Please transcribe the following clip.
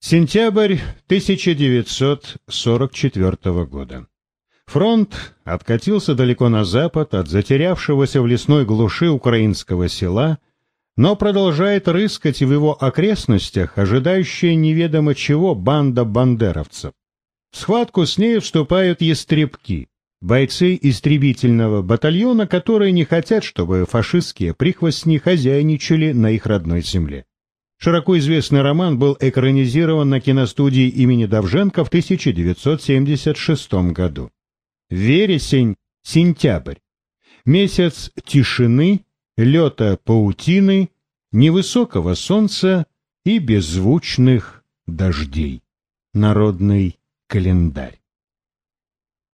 Сентябрь 1944 года. Фронт откатился далеко на запад от затерявшегося в лесной глуши украинского села, но продолжает рыскать в его окрестностях, ожидающая неведомо чего банда бандеровцев. В схватку с ней вступают ястребки, бойцы истребительного батальона, которые не хотят, чтобы фашистские прихвостни хозяйничали на их родной земле. Широко известный роман был экранизирован на киностудии имени Давженко в 1976 году. Вересень, сентябрь. Месяц тишины, лета паутины, невысокого солнца и беззвучных дождей. Народный календарь.